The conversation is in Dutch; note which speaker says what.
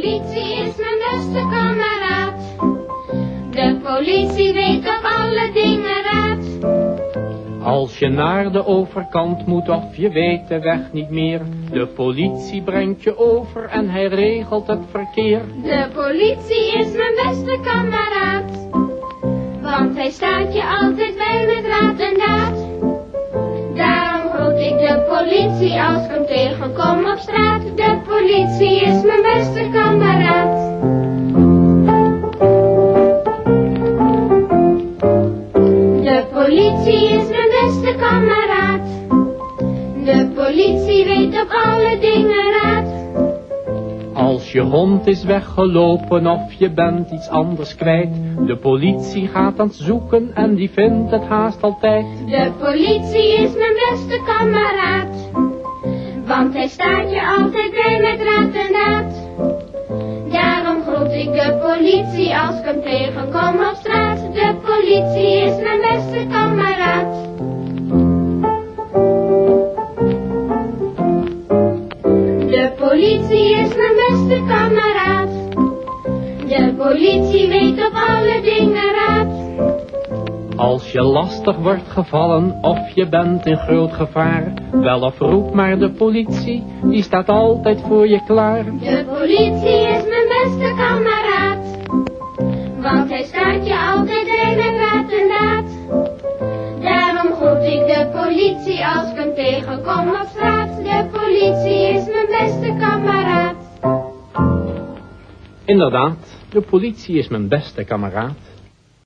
Speaker 1: politie is mijn beste kameraad. De politie weet op alle dingen raad.
Speaker 2: Als je naar de overkant moet of je weet de weg niet meer. De politie brengt je over en hij regelt het verkeer.
Speaker 1: De politie is mijn beste kameraad. Want hij staat je altijd bij met raad en daad. Hem tegenkom op straat. De politie is mijn beste kameraad. De politie is mijn beste kameraad. De politie weet op alle dingen raad.
Speaker 2: Als je hond is weggelopen of je bent iets anders kwijt. De politie gaat aan het zoeken en die vindt het haast altijd.
Speaker 1: De politie is mijn beste kameraad. Want hij staat je altijd bij met raad en daad. Daarom groet ik de politie als ik hem tegenkom op straat. De politie is mijn beste kameraad. De politie is mijn beste kameraad. De politie weet op alle dingen raad.
Speaker 2: Als je lastig wordt gevallen of je bent in groot gevaar. Wel of roep maar de politie, die staat altijd voor je klaar.
Speaker 1: De politie is mijn beste kameraad. Want hij staat je altijd bij met raad en daad. Daarom groet ik de politie als ik hem tegenkom op straat. De politie is mijn beste kameraad.
Speaker 2: Inderdaad, de politie is mijn beste kameraad.